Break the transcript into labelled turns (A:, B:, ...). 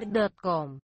A: menararecord.com.